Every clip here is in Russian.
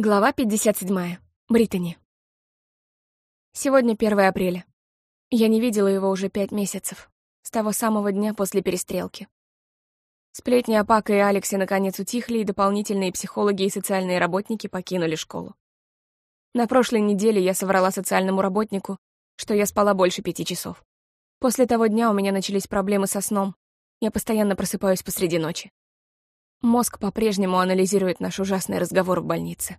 Глава 57. Британи. Сегодня 1 апреля. Я не видела его уже пять месяцев, с того самого дня после перестрелки. Сплетни о Пака и Алексе наконец утихли, и дополнительные психологи и социальные работники покинули школу. На прошлой неделе я соврала социальному работнику, что я спала больше пяти часов. После того дня у меня начались проблемы со сном. Я постоянно просыпаюсь посреди ночи. Мозг по-прежнему анализирует наш ужасный разговор в больнице.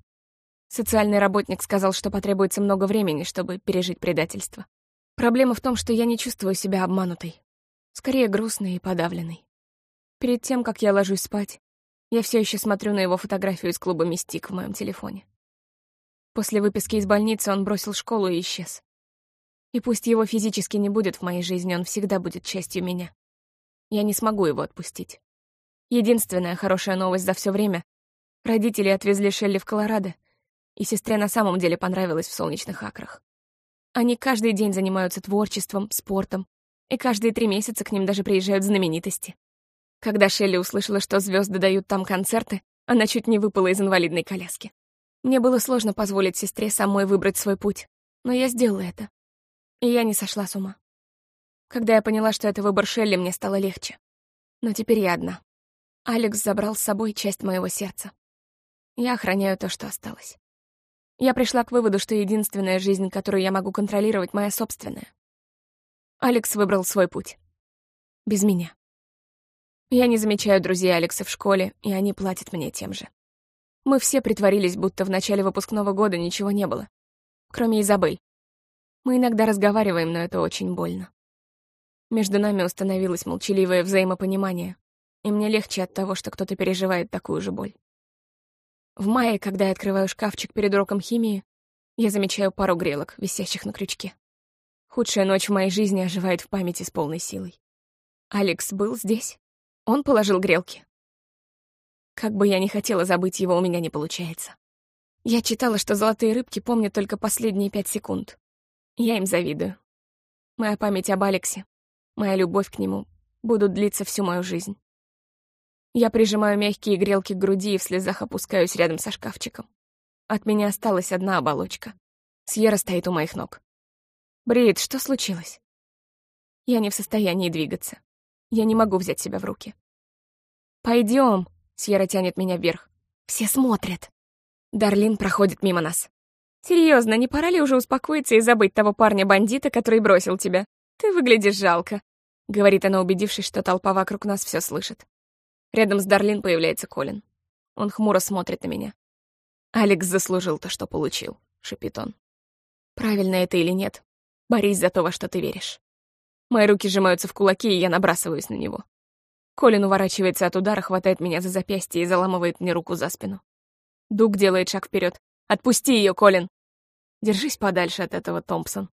Социальный работник сказал, что потребуется много времени, чтобы пережить предательство. Проблема в том, что я не чувствую себя обманутой. Скорее, грустной и подавленной. Перед тем, как я ложусь спать, я все еще смотрю на его фотографию из клуба «Мистик» в моем телефоне. После выписки из больницы он бросил школу и исчез. И пусть его физически не будет в моей жизни, он всегда будет частью меня. Я не смогу его отпустить. Единственная хорошая новость за все время — родители отвезли Шелли в Колорадо — и сестре на самом деле понравилось в солнечных акрах. Они каждый день занимаются творчеством, спортом, и каждые три месяца к ним даже приезжают знаменитости. Когда Шелли услышала, что звезды дают там концерты, она чуть не выпала из инвалидной коляски. Мне было сложно позволить сестре самой выбрать свой путь, но я сделала это. И я не сошла с ума. Когда я поняла, что это выбор Шелли, мне стало легче. Но теперь я одна. Алекс забрал с собой часть моего сердца. Я охраняю то, что осталось. Я пришла к выводу, что единственная жизнь, которую я могу контролировать, моя собственная. Алекс выбрал свой путь. Без меня. Я не замечаю друзей Алекса в школе, и они платят мне тем же. Мы все притворились, будто в начале выпускного года ничего не было. Кроме Изабель. Мы иногда разговариваем, но это очень больно. Между нами установилось молчаливое взаимопонимание, и мне легче от того, что кто-то переживает такую же боль. В мае, когда я открываю шкафчик перед уроком химии, я замечаю пару грелок, висящих на крючке. Худшая ночь в моей жизни оживает в памяти с полной силой. Алекс был здесь. Он положил грелки. Как бы я ни хотела забыть его, у меня не получается. Я читала, что золотые рыбки помнят только последние пять секунд. Я им завидую. Моя память об Алексе, моя любовь к нему будут длиться всю мою жизнь. Я прижимаю мягкие грелки к груди и в слезах опускаюсь рядом со шкафчиком. От меня осталась одна оболочка. Сьерра стоит у моих ног. «Брит, что случилось?» Я не в состоянии двигаться. Я не могу взять себя в руки. Пойдем. Сьерра тянет меня вверх. «Все смотрят!» Дарлин проходит мимо нас. Серьезно, не пора ли уже успокоиться и забыть того парня-бандита, который бросил тебя? Ты выглядишь жалко», — говорит она, убедившись, что толпа вокруг нас все слышит. Рядом с Дарлин появляется Колин. Он хмуро смотрит на меня. «Алекс заслужил то, что получил», — шепит он. «Правильно это или нет, борись за то, во что ты веришь». Мои руки сжимаются в кулаки, и я набрасываюсь на него. Колин уворачивается от удара, хватает меня за запястье и заламывает мне руку за спину. Дуг делает шаг вперед. «Отпусти ее, Колин!» «Держись подальше от этого, Томпсон.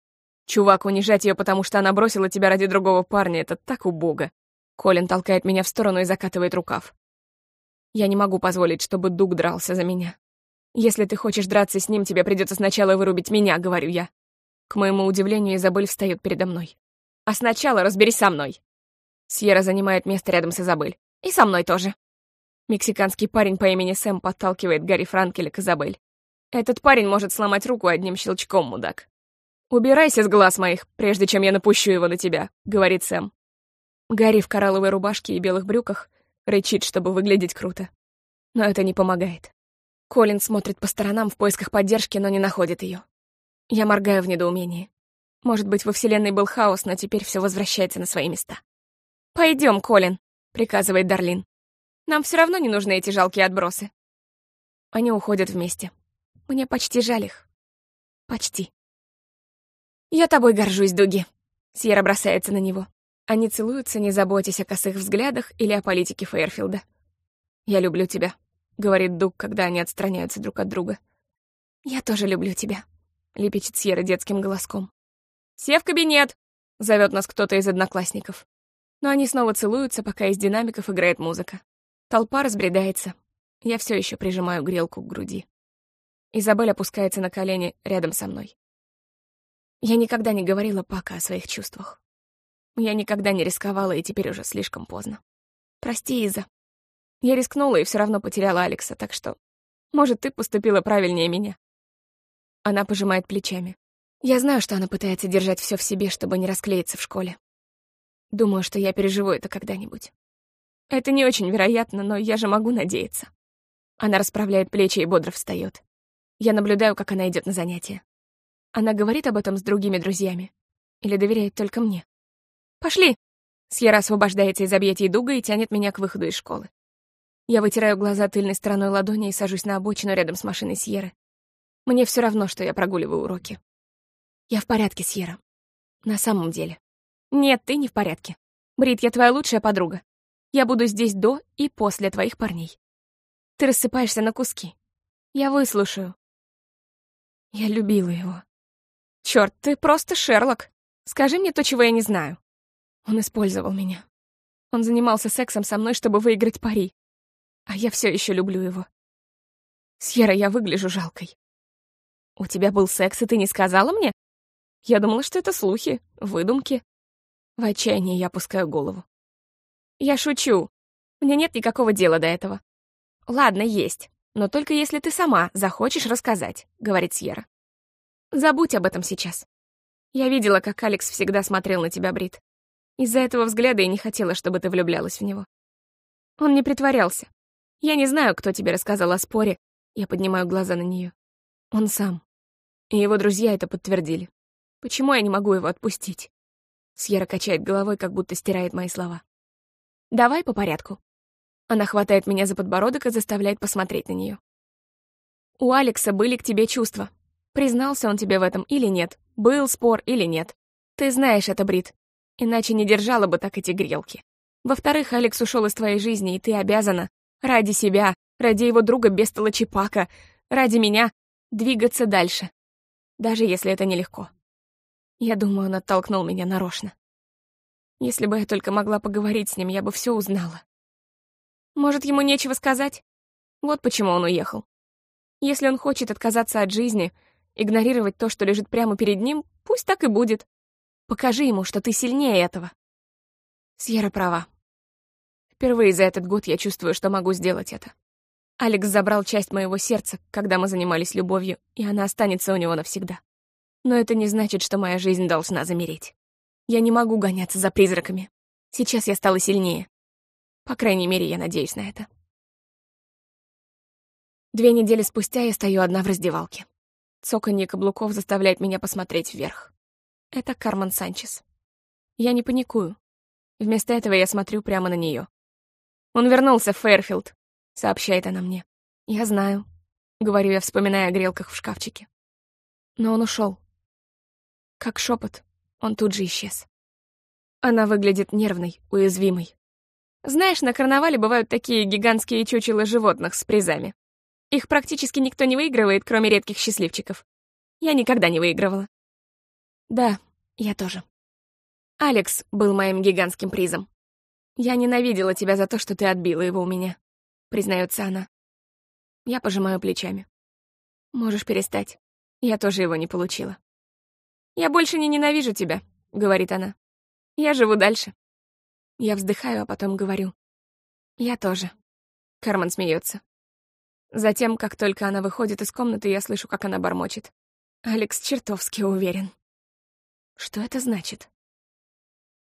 Чувак, унижать ее, потому что она бросила тебя ради другого парня, это так убого. Колин толкает меня в сторону и закатывает рукав. Я не могу позволить, чтобы Дуг дрался за меня. Если ты хочешь драться с ним, тебе придется сначала вырубить меня, говорю я. К моему удивлению, Изабель встает передо мной. А сначала разберись со мной. Сьерра занимает место рядом с Изабель. И со мной тоже. Мексиканский парень по имени Сэм подталкивает Гарри Франкеля к Изабель. Этот парень может сломать руку одним щелчком, мудак. «Убирайся с глаз моих, прежде чем я напущу его на тебя», — говорит Сэм. Гарри в коралловой рубашке и белых брюках рычит, чтобы выглядеть круто. Но это не помогает. Колин смотрит по сторонам в поисках поддержки, но не находит ее. Я моргаю в недоумении. Может быть, во Вселенной был хаос, но теперь все возвращается на свои места. Пойдем, Колин», — приказывает Дарлин. «Нам все равно не нужны эти жалкие отбросы». Они уходят вместе. Мне почти жаль их. Почти. «Я тобой горжусь, Дуги», — Сьерра бросается на него. Они целуются, не заботясь о косых взглядах или о политике Фейерфилда. «Я люблю тебя», — говорит Дуг, когда они отстраняются друг от друга. «Я тоже люблю тебя», — лепечет Сьерра детским голоском. «Все в кабинет!» — зовет нас кто-то из одноклассников. Но они снова целуются, пока из динамиков играет музыка. Толпа разбредается. Я все еще прижимаю грелку к груди. Изабель опускается на колени рядом со мной. Я никогда не говорила пока о своих чувствах. Я никогда не рисковала, и теперь уже слишком поздно. Прости, Иза. Я рискнула и все равно потеряла Алекса, так что Может, ты поступила правильнее меня. Она пожимает плечами. Я знаю, что она пытается держать все в себе, чтобы не расклеиться в школе. Думаю, что я переживу это когда-нибудь. Это не очень вероятно, но я же могу надеяться. Она расправляет плечи и бодро встает. Я наблюдаю, как она идет на занятия. Она говорит об этом с другими друзьями. Или доверяет только мне. «Пошли!» Сьерра освобождается из объятий Дуга и тянет меня к выходу из школы. Я вытираю глаза тыльной стороной ладони и сажусь на обочину рядом с машиной Сьерры. Мне все равно, что я прогуливаю уроки. Я в порядке, Сьерра. На самом деле. Нет, ты не в порядке. Брит, я твоя лучшая подруга. Я буду здесь до и после твоих парней. Ты рассыпаешься на куски. Я выслушаю. Я любила его. Черт, ты просто Шерлок. Скажи мне то, чего я не знаю. Он использовал меня. Он занимался сексом со мной, чтобы выиграть пари. А я все еще люблю его. Сьерра, я выгляжу жалкой. У тебя был секс, и ты не сказала мне? Я думала, что это слухи, выдумки. В отчаянии я опускаю голову. Я шучу. Мне нет никакого дела до этого. Ладно, есть. Но только если ты сама захочешь рассказать, говорит Сьерра. Забудь об этом сейчас. Я видела, как Алекс всегда смотрел на тебя, Брит. Из-за этого взгляда я не хотела, чтобы ты влюблялась в него. Он не притворялся. Я не знаю, кто тебе рассказал о споре. Я поднимаю глаза на нее. Он сам. И его друзья это подтвердили. Почему я не могу его отпустить? Сьерра качает головой, как будто стирает мои слова. Давай по порядку. Она хватает меня за подбородок и заставляет посмотреть на нее. У Алекса были к тебе чувства. Признался он тебе в этом или нет? Был спор или нет? Ты знаешь это, Брит. Иначе не держала бы так эти грелки. Во-вторых, Алекс ушел из твоей жизни, и ты обязана Ради себя, ради его друга Бестала Чипака, ради меня двигаться дальше. Даже если это нелегко. Я думаю, он оттолкнул меня нарочно. Если бы я только могла поговорить с ним, я бы все узнала. Может, ему нечего сказать? Вот почему он уехал. Если он хочет отказаться от жизни, игнорировать то, что лежит прямо перед ним, пусть так и будет. Покажи ему, что ты сильнее этого. Сьерра права. Впервые за этот год я чувствую, что могу сделать это. Алекс забрал часть моего сердца, когда мы занимались любовью, и она останется у него навсегда. Но это не значит, что моя жизнь должна замереть. Я не могу гоняться за призраками. Сейчас я стала сильнее. По крайней мере, я надеюсь на это. Две недели спустя я стою одна в раздевалке. Цоканье каблуков заставляет меня посмотреть вверх. Это Кармен Санчес. Я не паникую. Вместо этого я смотрю прямо на нее. Он вернулся в Фэрфилд», — сообщает она мне. «Я знаю», — говорю я, вспоминая о грелках в шкафчике. Но он ушел. Как шепот, он тут же исчез. Она выглядит нервной, уязвимой. Знаешь, на карнавале бывают такие гигантские чучела животных с призами. Их практически никто не выигрывает, кроме редких счастливчиков. Я никогда не выигрывала. Да, я тоже. Алекс был моим гигантским призом. «Я ненавидела тебя за то, что ты отбила его у меня», — признается она. Я пожимаю плечами. «Можешь перестать. Я тоже его не получила». «Я больше не ненавижу тебя», — говорит она. «Я живу дальше». Я вздыхаю, а потом говорю. «Я тоже». Кармен смеется. Затем, как только она выходит из комнаты, я слышу, как она бормочет. Алекс чертовски уверен. Что это значит?